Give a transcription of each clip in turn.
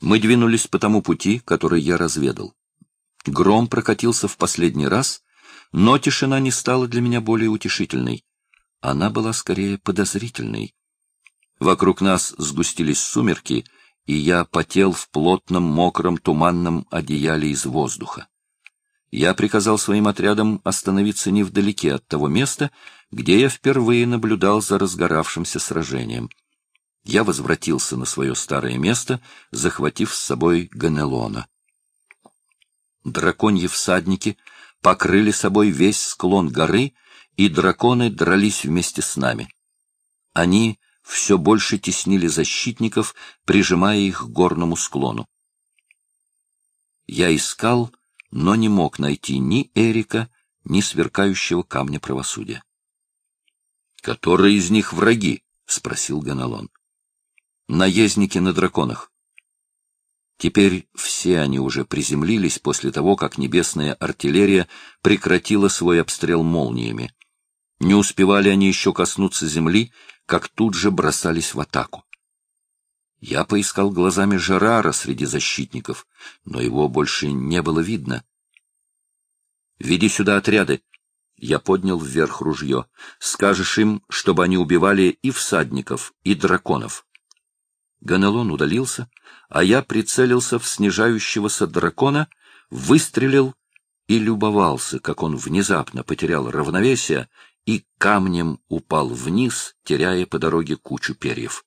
Мы двинулись по тому пути, который я разведал. Гром прокатился в последний раз, но тишина не стала для меня более утешительной. Она была скорее подозрительной. Вокруг нас сгустились сумерки, и я потел в плотном, мокром, туманном одеяле из воздуха. Я приказал своим отрядам остановиться невдалеке от того места, где я впервые наблюдал за разгоравшимся сражением. Я возвратился на свое старое место, захватив с собой Ганелона. Драконьи всадники покрыли собой весь склон горы, и драконы дрались вместе с нами. Они все больше теснили защитников, прижимая их к горному склону. Я искал, но не мог найти ни Эрика, ни сверкающего камня правосудия. — Которые из них враги? — спросил Ганалон. — Наездники на драконах. Теперь все они уже приземлились после того, как небесная артиллерия прекратила свой обстрел молниями. Не успевали они еще коснуться земли, как тут же бросались в атаку. Я поискал глазами Жерара среди защитников, но его больше не было видно. «Веди сюда отряды!» Я поднял вверх ружье. «Скажешь им, чтобы они убивали и всадников, и драконов». Ганелон удалился, а я прицелился в снижающегося дракона, выстрелил и любовался, как он внезапно потерял равновесие и камнем упал вниз, теряя по дороге кучу перьев.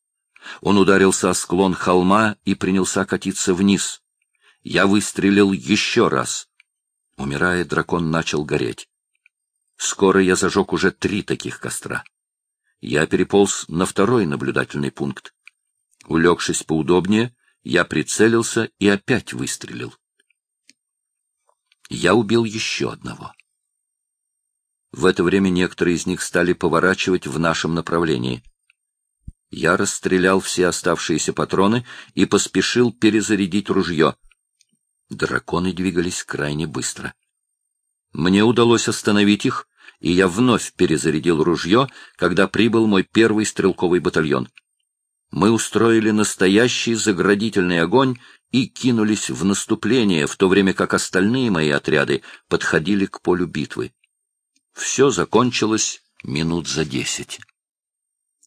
Он ударился о склон холма и принялся катиться вниз. Я выстрелил еще раз. Умирая, дракон начал гореть. Скоро я зажег уже три таких костра. Я переполз на второй наблюдательный пункт. Улегшись поудобнее, я прицелился и опять выстрелил. Я убил еще одного. В это время некоторые из них стали поворачивать в нашем направлении. Я расстрелял все оставшиеся патроны и поспешил перезарядить ружье. Драконы двигались крайне быстро. Мне удалось остановить их, и я вновь перезарядил ружье, когда прибыл мой первый стрелковый батальон. Мы устроили настоящий заградительный огонь и кинулись в наступление, в то время как остальные мои отряды подходили к полю битвы. Все закончилось минут за десять.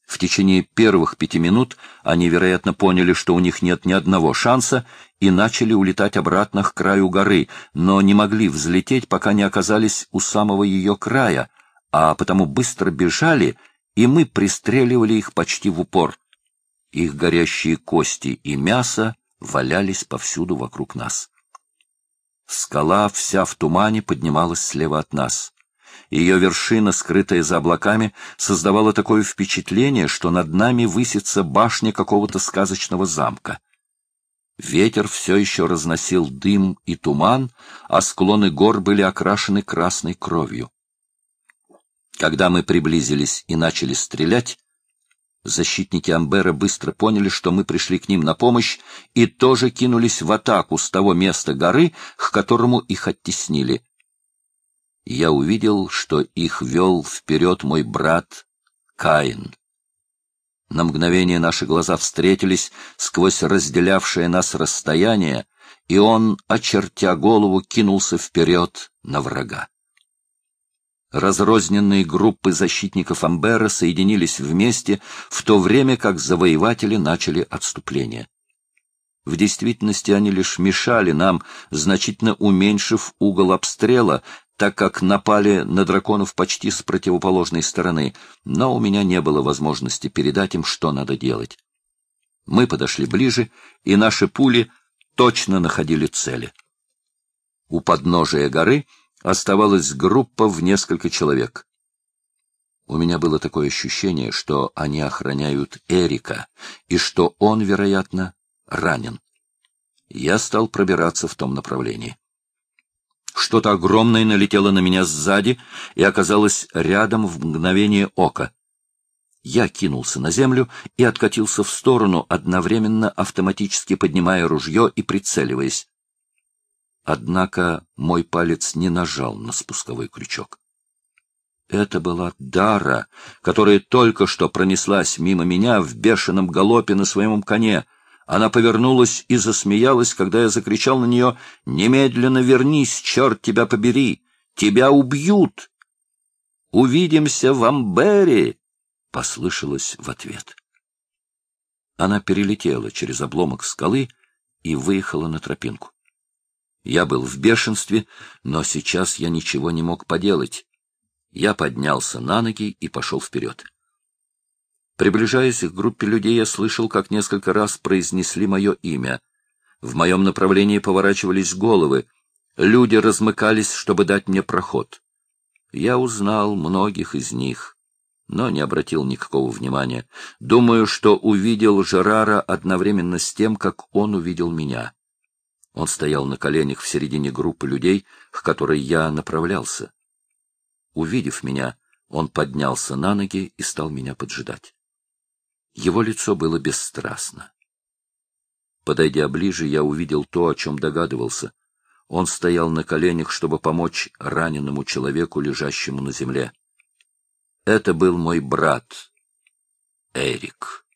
В течение первых пяти минут они, вероятно, поняли, что у них нет ни одного шанса, и начали улетать обратно к краю горы, но не могли взлететь, пока не оказались у самого ее края, а потому быстро бежали, и мы пристреливали их почти в упор. Их горящие кости и мясо валялись повсюду вокруг нас. Скала вся в тумане поднималась слева от нас. Ее вершина, скрытая за облаками, создавала такое впечатление, что над нами высится башня какого-то сказочного замка. Ветер все еще разносил дым и туман, а склоны гор были окрашены красной кровью. Когда мы приблизились и начали стрелять, защитники Амбера быстро поняли, что мы пришли к ним на помощь, и тоже кинулись в атаку с того места горы, к которому их оттеснили я увидел, что их вел вперед мой брат Каин. На мгновение наши глаза встретились сквозь разделявшее нас расстояние, и он, очертя голову, кинулся вперед на врага. Разрозненные группы защитников Амбера соединились вместе, в то время как завоеватели начали отступление. В действительности они лишь мешали нам, значительно уменьшив угол обстрела, так как напали на драконов почти с противоположной стороны, но у меня не было возможности передать им, что надо делать. Мы подошли ближе, и наши пули точно находили цели. У подножия горы оставалась группа в несколько человек. У меня было такое ощущение, что они охраняют Эрика, и что он, вероятно, ранен. Я стал пробираться в том направлении. Что-то огромное налетело на меня сзади и оказалось рядом в мгновение ока. Я кинулся на землю и откатился в сторону, одновременно автоматически поднимая ружье и прицеливаясь. Однако мой палец не нажал на спусковой крючок. Это была Дара, которая только что пронеслась мимо меня в бешеном галопе на своем коне. Она повернулась и засмеялась, когда я закричал на нее «Немедленно вернись, черт тебя побери! Тебя убьют!» «Увидимся в Амбере!» — послышалось в ответ. Она перелетела через обломок скалы и выехала на тропинку. Я был в бешенстве, но сейчас я ничего не мог поделать. Я поднялся на ноги и пошел вперед. Приближаясь к группе людей, я слышал, как несколько раз произнесли мое имя. В моем направлении поворачивались головы. Люди размыкались, чтобы дать мне проход. Я узнал многих из них, но не обратил никакого внимания. Думаю, что увидел Жерара одновременно с тем, как он увидел меня. Он стоял на коленях в середине группы людей, к которой я направлялся. Увидев меня, он поднялся на ноги и стал меня поджидать. Его лицо было бесстрастно. Подойдя ближе, я увидел то, о чем догадывался. Он стоял на коленях, чтобы помочь раненому человеку, лежащему на земле. Это был мой брат, Эрик.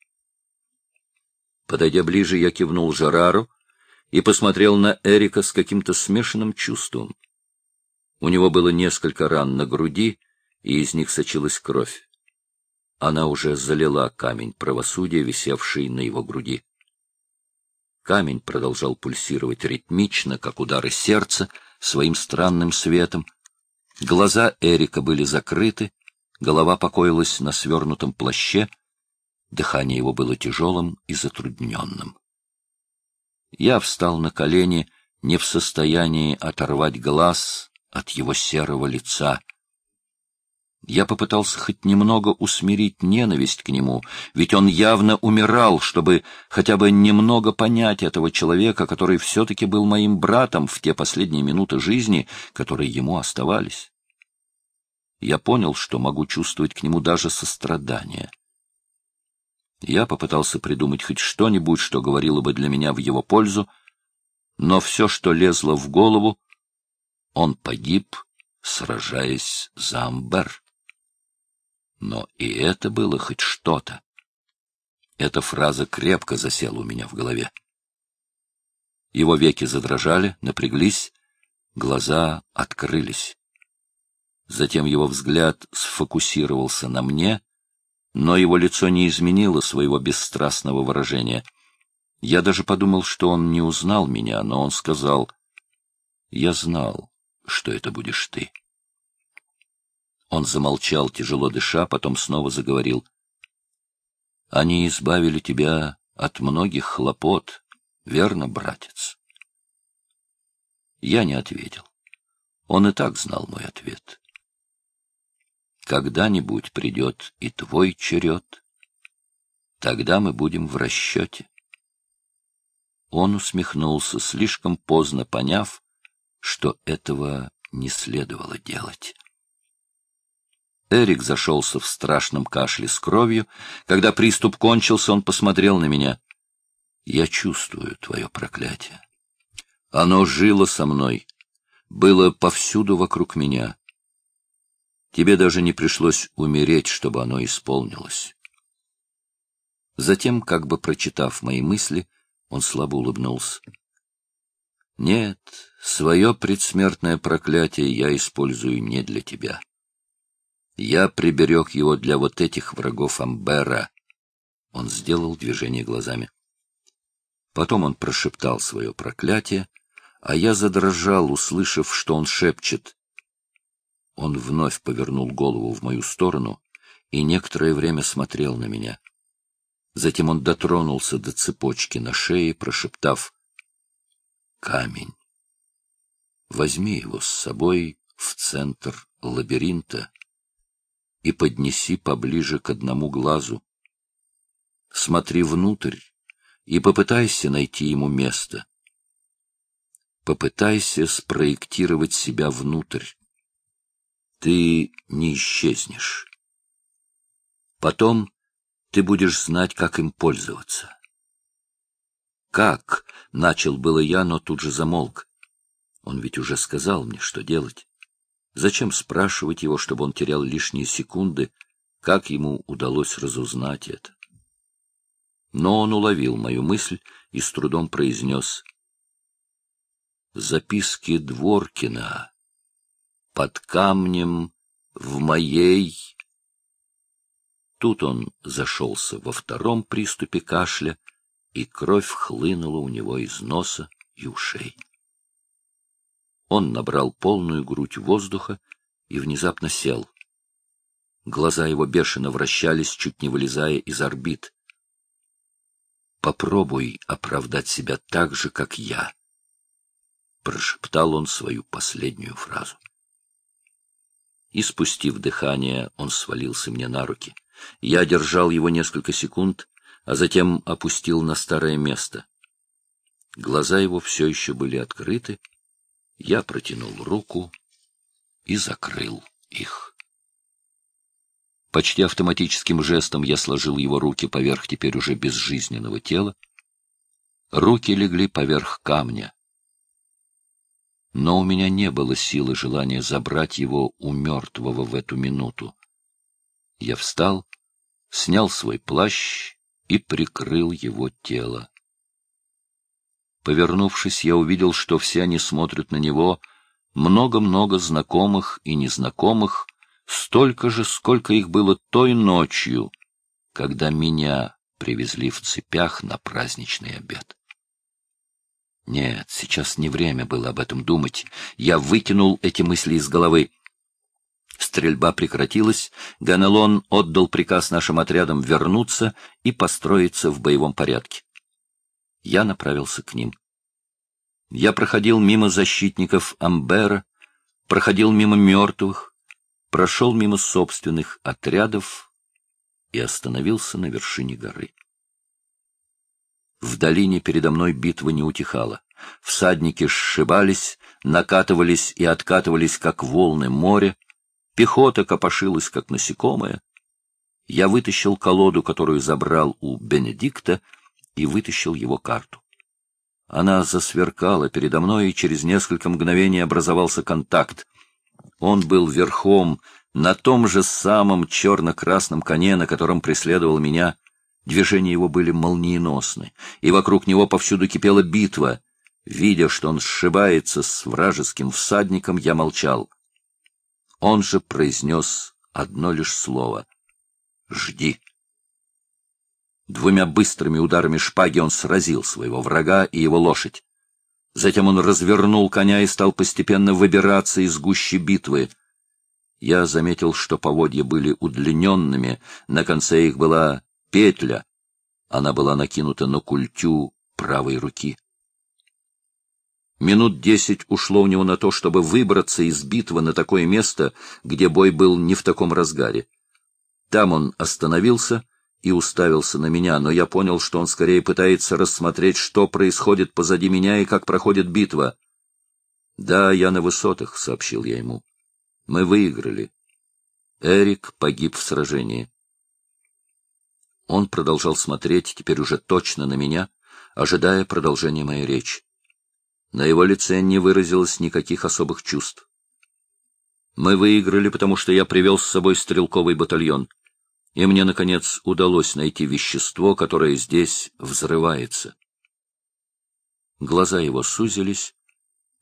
Подойдя ближе, я кивнул Жерару и посмотрел на Эрика с каким-то смешанным чувством. У него было несколько ран на груди, и из них сочилась кровь. Она уже залила камень правосудия, висевший на его груди. Камень продолжал пульсировать ритмично, как удары сердца, своим странным светом. Глаза Эрика были закрыты, голова покоилась на свернутом плаще, дыхание его было тяжелым и затрудненным. Я встал на колени, не в состоянии оторвать глаз от его серого лица — я попытался хоть немного усмирить ненависть к нему, ведь он явно умирал, чтобы хотя бы немного понять этого человека, который все-таки был моим братом в те последние минуты жизни, которые ему оставались. Я понял, что могу чувствовать к нему даже сострадание. Я попытался придумать хоть что-нибудь, что говорило бы для меня в его пользу, но все, что лезло в голову, он погиб, сражаясь за Амбер. Но и это было хоть что-то. Эта фраза крепко засела у меня в голове. Его веки задрожали, напряглись, глаза открылись. Затем его взгляд сфокусировался на мне, но его лицо не изменило своего бесстрастного выражения. Я даже подумал, что он не узнал меня, но он сказал, «Я знал, что это будешь ты». Он замолчал, тяжело дыша, потом снова заговорил. «Они избавили тебя от многих хлопот, верно, братец?» Я не ответил. Он и так знал мой ответ. «Когда-нибудь придет и твой черед. Тогда мы будем в расчете». Он усмехнулся, слишком поздно поняв, что этого не следовало делать. Эрик зашелся в страшном кашле с кровью. Когда приступ кончился, он посмотрел на меня. «Я чувствую твое проклятие. Оно жило со мной, было повсюду вокруг меня. Тебе даже не пришлось умереть, чтобы оно исполнилось». Затем, как бы прочитав мои мысли, он слабо улыбнулся. «Нет, свое предсмертное проклятие я использую не для тебя». Я приберег его для вот этих врагов Амбера. Он сделал движение глазами. Потом он прошептал свое проклятие, а я задрожал, услышав, что он шепчет. Он вновь повернул голову в мою сторону и некоторое время смотрел на меня. Затем он дотронулся до цепочки на шее, прошептав «Камень. Возьми его с собой в центр лабиринта и поднеси поближе к одному глазу. Смотри внутрь и попытайся найти ему место. Попытайся спроектировать себя внутрь. Ты не исчезнешь. Потом ты будешь знать, как им пользоваться. «Как?» — начал было я, но тут же замолк. Он ведь уже сказал мне, что делать. Зачем спрашивать его, чтобы он терял лишние секунды, как ему удалось разузнать это? Но он уловил мою мысль и с трудом произнес. Записки Дворкина под камнем в моей... Тут он зашелся во втором приступе кашля, и кровь хлынула у него из носа и ушей. Он набрал полную грудь воздуха и внезапно сел. Глаза его бешено вращались, чуть не вылезая из орбит. «Попробуй оправдать себя так же, как я», — прошептал он свою последнюю фразу. И, спустив дыхание, он свалился мне на руки. Я держал его несколько секунд, а затем опустил на старое место. Глаза его все еще были открыты. Я протянул руку и закрыл их. Почти автоматическим жестом я сложил его руки поверх теперь уже безжизненного тела. Руки легли поверх камня. Но у меня не было силы желания забрать его у мертвого в эту минуту. Я встал, снял свой плащ и прикрыл его тело. Повернувшись, я увидел, что все они смотрят на него, много-много знакомых и незнакомых, столько же, сколько их было той ночью, когда меня привезли в цепях на праздничный обед. Нет, сейчас не время было об этом думать. Я выкинул эти мысли из головы. Стрельба прекратилась, Ганелон отдал приказ нашим отрядам вернуться и построиться в боевом порядке. Я направился к ним. Я проходил мимо защитников Амбера, проходил мимо мертвых, прошел мимо собственных отрядов и остановился на вершине горы. В долине передо мной битва не утихала. Всадники сшибались, накатывались и откатывались, как волны моря. Пехота копошилась, как насекомое. Я вытащил колоду, которую забрал у Бенедикта, и вытащил его карту. Она засверкала передо мной, и через несколько мгновений образовался контакт. Он был верхом на том же самом черно-красном коне, на котором преследовал меня — Движения его были молниеносны, и вокруг него повсюду кипела битва. Видя, что он сшибается с вражеским всадником, я молчал. Он же произнес одно лишь слово — «Жди». Двумя быстрыми ударами шпаги он сразил своего врага и его лошадь. Затем он развернул коня и стал постепенно выбираться из гущи битвы. Я заметил, что поводья были удлиненными, на конце их была петля. Она была накинута на культю правой руки. Минут десять ушло у него на то, чтобы выбраться из битвы на такое место, где бой был не в таком разгаре. Там он остановился и уставился на меня, но я понял, что он скорее пытается рассмотреть, что происходит позади меня и как проходит битва. — Да, я на высотах, — сообщил я ему. — Мы выиграли. Эрик погиб в сражении. Он продолжал смотреть, теперь уже точно на меня, ожидая продолжения моей речи. На его лице не выразилось никаких особых чувств. Мы выиграли, потому что я привел с собой стрелковый батальон, и мне, наконец, удалось найти вещество, которое здесь взрывается. Глаза его сузились,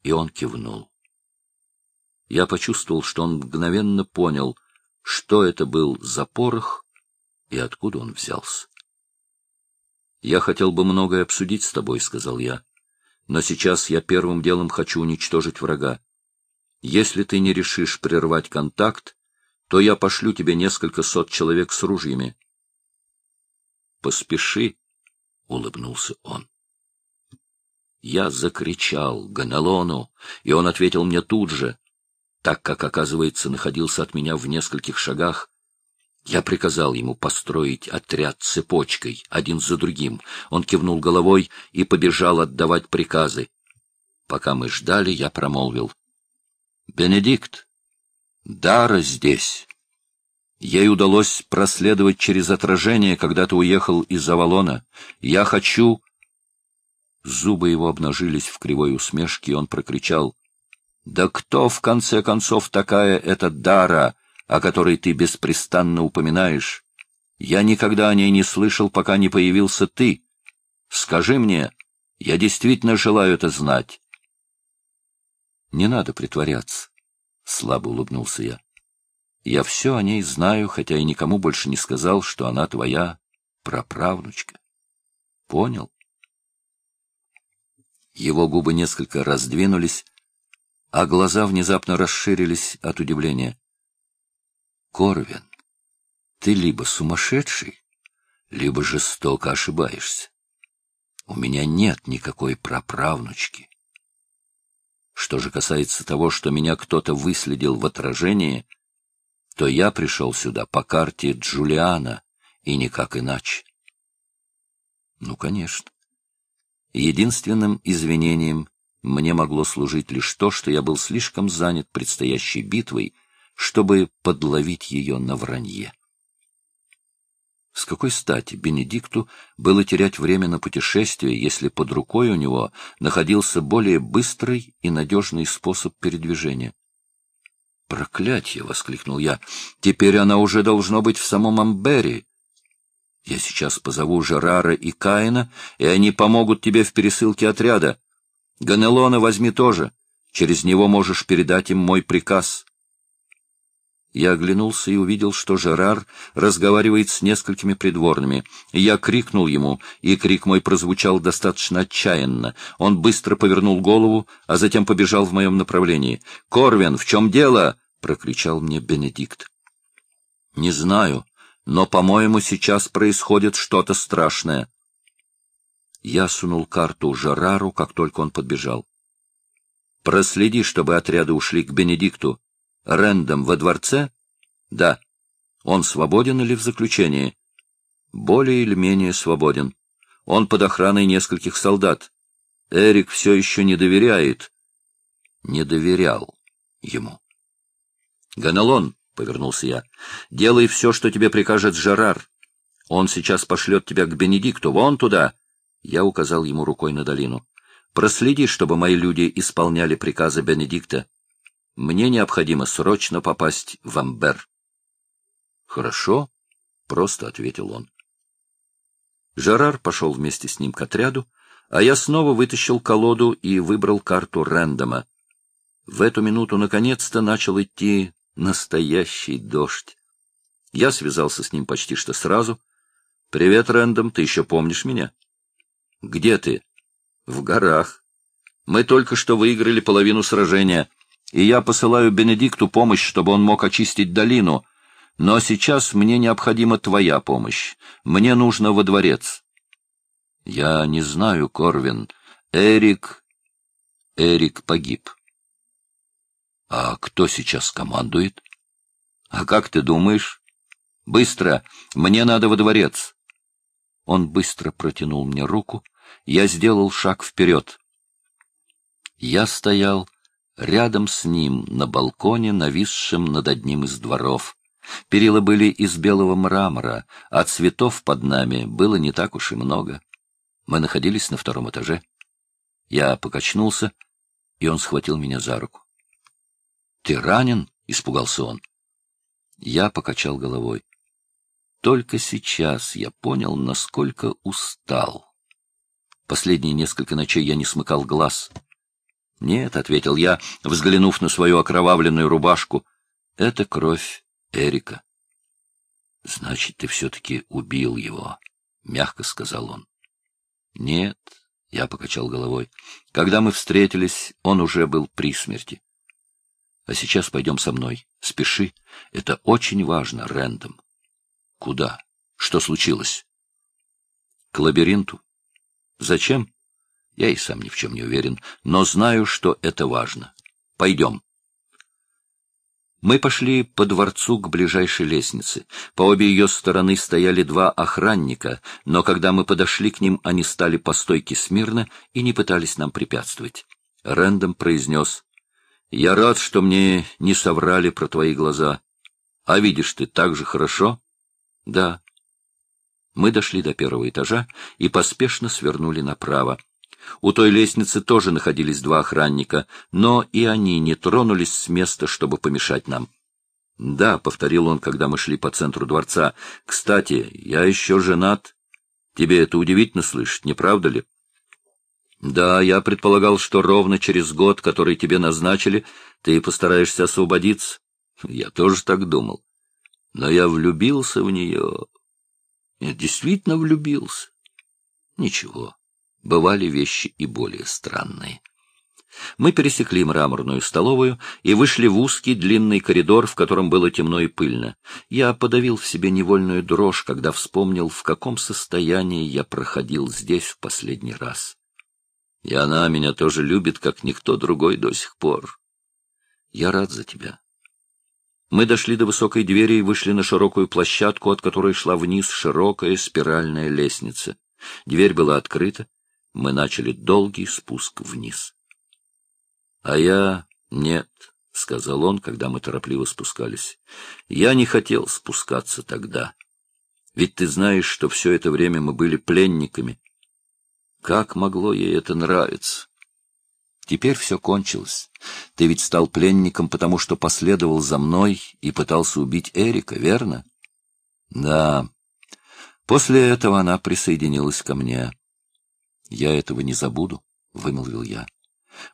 и он кивнул. Я почувствовал, что он мгновенно понял, что это был за порох и откуда он взялся. «Я хотел бы многое обсудить с тобой», — сказал я, — «но сейчас я первым делом хочу уничтожить врага. Если ты не решишь прервать контакт, то я пошлю тебе несколько сот человек с ружьями». «Поспеши», — улыбнулся он. Я закричал Ганалону, и он ответил мне тут же, так как, оказывается, находился от меня в нескольких шагах. Я приказал ему построить отряд цепочкой, один за другим. Он кивнул головой и побежал отдавать приказы. Пока мы ждали, я промолвил. — Бенедикт, Дара здесь. Ей удалось проследовать через отражение, когда ты уехал из Авалона. Я хочу... Зубы его обнажились в кривой усмешке, и он прокричал. — Да кто, в конце концов, такая эта Дара? — о которой ты беспрестанно упоминаешь. Я никогда о ней не слышал, пока не появился ты. Скажи мне, я действительно желаю это знать. Не надо притворяться, — слабо улыбнулся я. Я все о ней знаю, хотя и никому больше не сказал, что она твоя праправнучка. Понял? Его губы несколько раздвинулись, а глаза внезапно расширились от удивления. Корвин, ты либо сумасшедший, либо жестоко ошибаешься. У меня нет никакой праправнучки. Что же касается того, что меня кто-то выследил в отражении, то я пришел сюда по карте Джулиана, и никак иначе. Ну, конечно. Единственным извинением мне могло служить лишь то, что я был слишком занят предстоящей битвой, чтобы подловить ее на вранье. С какой стати Бенедикту было терять время на путешествие, если под рукой у него находился более быстрый и надежный способ передвижения? «Проклятье!» — воскликнул я. «Теперь она уже должно быть в самом Амбере. Я сейчас позову Жерара и Каина, и они помогут тебе в пересылке отряда. Ганелона возьми тоже. Через него можешь передать им мой приказ». Я оглянулся и увидел, что Жерар разговаривает с несколькими придворными. Я крикнул ему, и крик мой прозвучал достаточно отчаянно. Он быстро повернул голову, а затем побежал в моем направлении. «Корвин, в чем дело?» — прокричал мне Бенедикт. «Не знаю, но, по-моему, сейчас происходит что-то страшное». Я сунул карту Жерару, как только он подбежал. «Проследи, чтобы отряды ушли к Бенедикту. Рэндом во дворце? Да. Он свободен или в заключении? Более или менее свободен. Он под охраной нескольких солдат. Эрик все еще не доверяет. Не доверял ему. Ганалон, — повернулся я, — делай все, что тебе прикажет Жерар. Он сейчас пошлет тебя к Бенедикту, вон туда. Я указал ему рукой на долину. Проследи, чтобы мои люди исполняли приказы Бенедикта. Мне необходимо срочно попасть в Амбер. — Хорошо, — просто ответил он. Жерар пошел вместе с ним к отряду, а я снова вытащил колоду и выбрал карту Рэндома. В эту минуту наконец-то начал идти настоящий дождь. Я связался с ним почти что сразу. — Привет, Рэндом, ты еще помнишь меня? — Где ты? — В горах. Мы только что выиграли половину сражения и я посылаю Бенедикту помощь, чтобы он мог очистить долину. Но сейчас мне необходима твоя помощь. Мне нужно во дворец. Я не знаю, Корвин. Эрик... Эрик погиб. А кто сейчас командует? А как ты думаешь? Быстро! Мне надо во дворец. Он быстро протянул мне руку. Я сделал шаг вперед. Я стоял Рядом с ним, на балконе, нависшем над одним из дворов. Перила были из белого мрамора, а цветов под нами было не так уж и много. Мы находились на втором этаже. Я покачнулся, и он схватил меня за руку. — Ты ранен? — испугался он. Я покачал головой. Только сейчас я понял, насколько устал. Последние несколько ночей я не смыкал глаз —— Нет, — ответил я, взглянув на свою окровавленную рубашку, — это кровь Эрика. — Значит, ты все-таки убил его, — мягко сказал он. — Нет, — я покачал головой. Когда мы встретились, он уже был при смерти. — А сейчас пойдем со мной. Спеши. Это очень важно, Рэндом. — Куда? Что случилось? — К лабиринту. — Зачем? — я и сам ни в чем не уверен, но знаю, что это важно. Пойдем. Мы пошли по дворцу к ближайшей лестнице. По обе ее стороны стояли два охранника, но когда мы подошли к ним, они стали по стойке смирно и не пытались нам препятствовать. Рэндом произнес, «Я рад, что мне не соврали про твои глаза. А видишь ты так же хорошо?» «Да». Мы дошли до первого этажа и поспешно свернули направо. У той лестницы тоже находились два охранника, но и они не тронулись с места, чтобы помешать нам. Да, — повторил он, когда мы шли по центру дворца. — Кстати, я еще женат. Тебе это удивительно слышать, не правда ли? — Да, я предполагал, что ровно через год, который тебе назначили, ты постараешься освободиться. Я тоже так думал. Но я влюбился в нее. Я действительно влюбился. Ничего, бывали вещи и более странные. Мы пересекли мраморную столовую и вышли в узкий длинный коридор, в котором было темно и пыльно. Я подавил в себе невольную дрожь, когда вспомнил, в каком состоянии я проходил здесь в последний раз. И она меня тоже любит, как никто другой до сих пор. Я рад за тебя. Мы дошли до высокой двери и вышли на широкую площадку, от которой шла вниз широкая спиральная лестница. Дверь была открыта. Мы начали долгий спуск вниз. — А я нет, — сказал он, когда мы торопливо спускались. — Я не хотел спускаться тогда. Ведь ты знаешь, что все это время мы были пленниками. Как могло ей это нравиться? Теперь все кончилось. Ты ведь стал пленником, потому что последовал за мной и пытался убить Эрика, верно? Да. После этого она присоединилась ко мне. Я этого не забуду, — вымолвил я.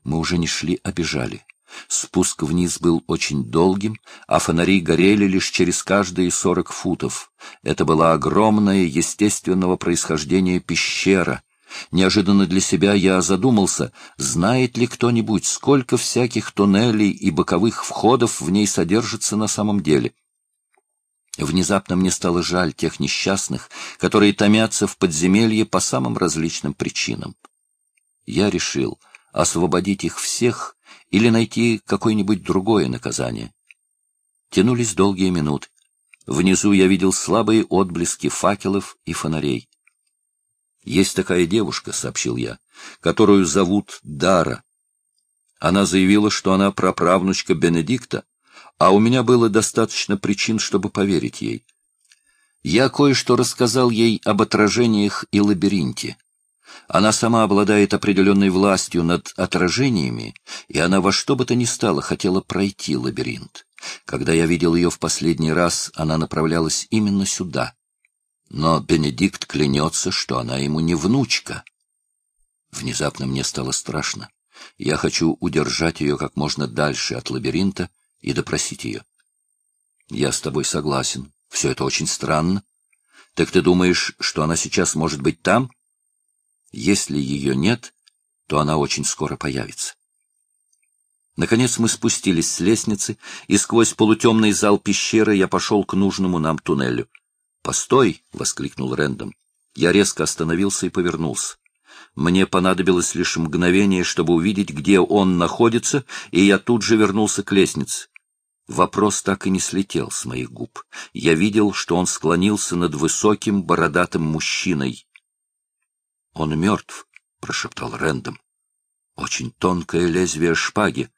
Мы уже не шли, а бежали. Спуск вниз был очень долгим, а фонари горели лишь через каждые сорок футов. Это была огромная естественного происхождения пещера. Неожиданно для себя я задумался, знает ли кто-нибудь, сколько всяких туннелей и боковых входов в ней содержится на самом деле. Внезапно мне стало жаль тех несчастных, которые томятся в подземелье по самым различным причинам. Я решил — освободить их всех или найти какое-нибудь другое наказание. Тянулись долгие минуты. Внизу я видел слабые отблески факелов и фонарей. «Есть такая девушка», — сообщил я, — «которую зовут Дара. Она заявила, что она праправнучка Бенедикта, а у меня было достаточно причин, чтобы поверить ей. Я кое-что рассказал ей об отражениях и лабиринте. Она сама обладает определенной властью над отражениями, и она во что бы то ни стало хотела пройти лабиринт. Когда я видел ее в последний раз, она направлялась именно сюда. Но Бенедикт клянется, что она ему не внучка. Внезапно мне стало страшно. Я хочу удержать ее как можно дальше от лабиринта и допросить ее. Я с тобой согласен. Все это очень странно. Так ты думаешь, что она сейчас может быть там? — если ее нет, то она очень скоро появится. Наконец мы спустились с лестницы, и сквозь полутемный зал пещеры я пошел к нужному нам туннелю. «Постой!» — воскликнул Рэндом. Я резко остановился и повернулся. Мне понадобилось лишь мгновение, чтобы увидеть, где он находится, и я тут же вернулся к лестнице. Вопрос так и не слетел с моих губ. Я видел, что он склонился над высоким бородатым мужчиной. — Он мертв, — прошептал Рэндом. — Очень тонкое лезвие шпаги.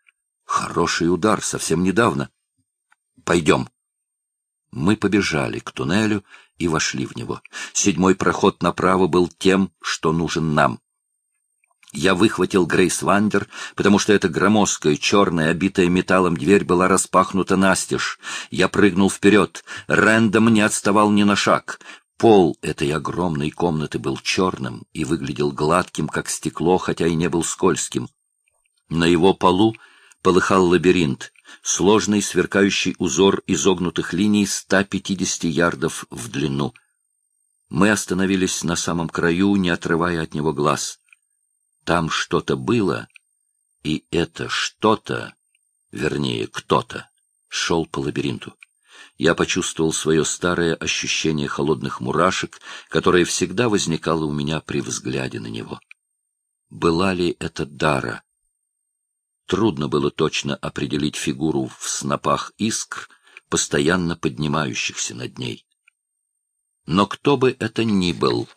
Хороший удар, совсем недавно. — Пойдем. Мы побежали к туннелю и вошли в него. Седьмой проход направо был тем, что нужен нам. Я выхватил Грейс Вандер, потому что эта громоздкая, черная, обитая металлом дверь была распахнута настежь. Я прыгнул вперед. Рэндом не отставал ни на шаг. Пол этой огромной комнаты был черным и выглядел гладким, как стекло, хотя и не был скользким. На его полу полыхал лабиринт, сложный сверкающий узор изогнутых линий 150 ярдов в длину. Мы остановились на самом краю, не отрывая от него глаз. Там что-то было, и это что-то, вернее, кто-то, шел по лабиринту я почувствовал свое старое ощущение холодных мурашек, которое всегда возникало у меня при взгляде на него. Была ли это дара? Трудно было точно определить фигуру в снопах искр, постоянно поднимающихся над ней. Но кто бы это ни был,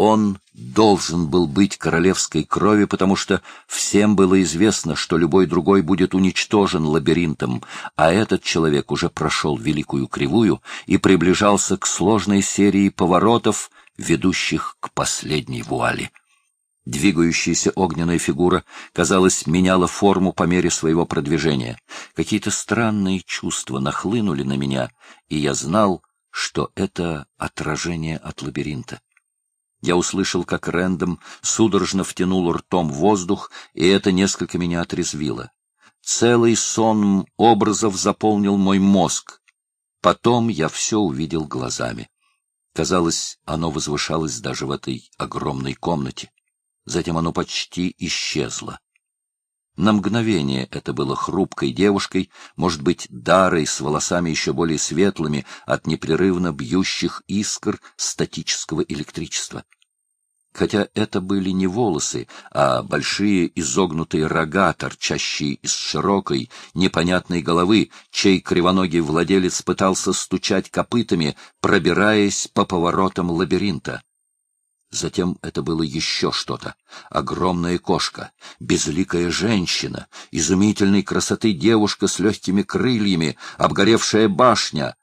он должен был быть королевской крови, потому что всем было известно, что любой другой будет уничтожен лабиринтом, а этот человек уже прошел великую кривую и приближался к сложной серии поворотов, ведущих к последней вуали. Двигающаяся огненная фигура, казалось, меняла форму по мере своего продвижения. Какие-то странные чувства нахлынули на меня, и я знал, что это отражение от лабиринта. Я услышал, как Рэндом судорожно втянул ртом воздух, и это несколько меня отрезвило. Целый сон образов заполнил мой мозг. Потом я все увидел глазами. Казалось, оно возвышалось даже в этой огромной комнате. Затем оно почти исчезло. На мгновение это было хрупкой девушкой, может быть, дарой с волосами еще более светлыми от непрерывно бьющих искр статического электричества хотя это были не волосы, а большие изогнутые рога, торчащие из широкой, непонятной головы, чей кривоногий владелец пытался стучать копытами, пробираясь по поворотам лабиринта. Затем это было еще что-то. Огромная кошка, безликая женщина, изумительной красоты девушка с легкими крыльями, обгоревшая башня.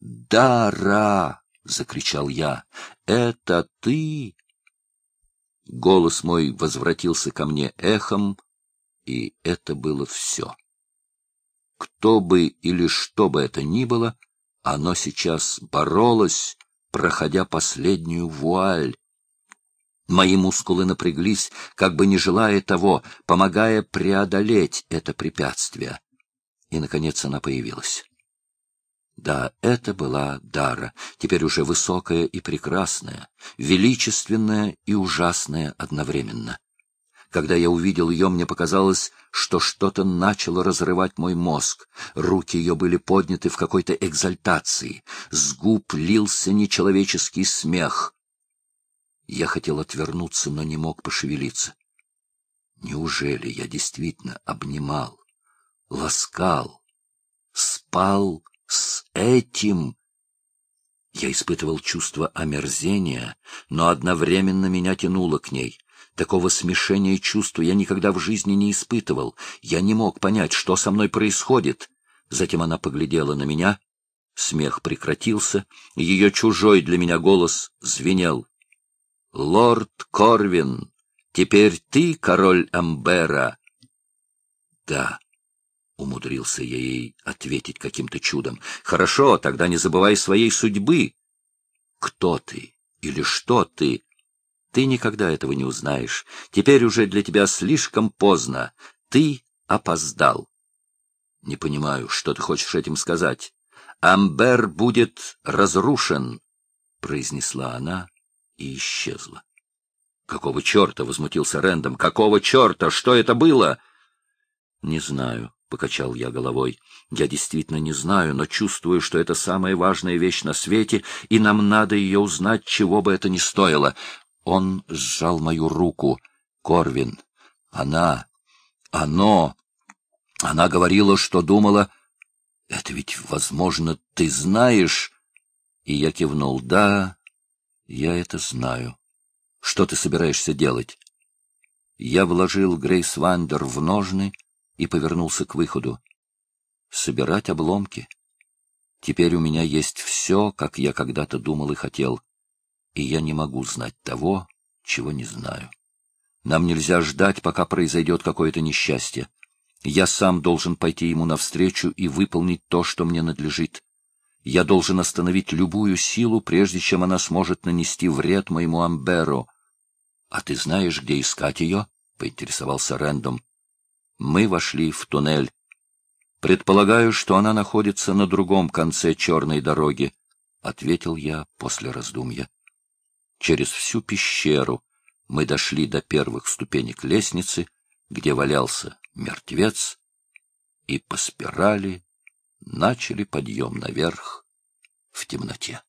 «Дара!» — закричал я. «Это ты?» Голос мой возвратился ко мне эхом, и это было все. Кто бы или что бы это ни было, оно сейчас боролось, проходя последнюю вуаль. Мои мускулы напряглись, как бы не желая того, помогая преодолеть это препятствие. И, наконец, она появилась. Да, это была Дара, теперь уже высокая и прекрасная, величественная и ужасная одновременно. Когда я увидел ее, мне показалось, что что-то начало разрывать мой мозг. Руки ее были подняты в какой-то экзальтации. С губ лился нечеловеческий смех. Я хотел отвернуться, но не мог пошевелиться. Неужели я действительно обнимал, ласкал, спал с этим я испытывал чувство омерзения, но одновременно меня тянуло к ней. Такого смешения чувств я никогда в жизни не испытывал. Я не мог понять, что со мной происходит. Затем она поглядела на меня. Смех прекратился. Ее чужой для меня голос звенел. — Лорд Корвин, теперь ты король Амбера? — Да. — умудрился я ей ответить каким-то чудом. — Хорошо, тогда не забывай своей судьбы. Кто ты или что ты? Ты никогда этого не узнаешь. Теперь уже для тебя слишком поздно. Ты опоздал. Не понимаю, что ты хочешь этим сказать. Амбер будет разрушен, — произнесла она и исчезла. — Какого черта? — возмутился Рэндом. — Какого черта? Что это было? — Не знаю. — покачал я головой. — Я действительно не знаю, но чувствую, что это самая важная вещь на свете, и нам надо ее узнать, чего бы это ни стоило. Он сжал мою руку. Корвин. Она. Оно. Она говорила, что думала... Это ведь, возможно, ты знаешь... И я кивнул. Да, я это знаю. Что ты собираешься делать? Я вложил Грейс Вандер в ножны и повернулся к выходу. Собирать обломки. Теперь у меня есть все, как я когда-то думал и хотел, и я не могу знать того, чего не знаю. Нам нельзя ждать, пока произойдет какое-то несчастье. Я сам должен пойти ему навстречу и выполнить то, что мне надлежит. Я должен остановить любую силу, прежде чем она сможет нанести вред моему Амберу. — А ты знаешь, где искать ее? — поинтересовался Рэндом. Мы вошли в туннель. Предполагаю, что она находится на другом конце черной дороги, — ответил я после раздумья. Через всю пещеру мы дошли до первых ступенек лестницы, где валялся мертвец, и по спирали начали подъем наверх в темноте.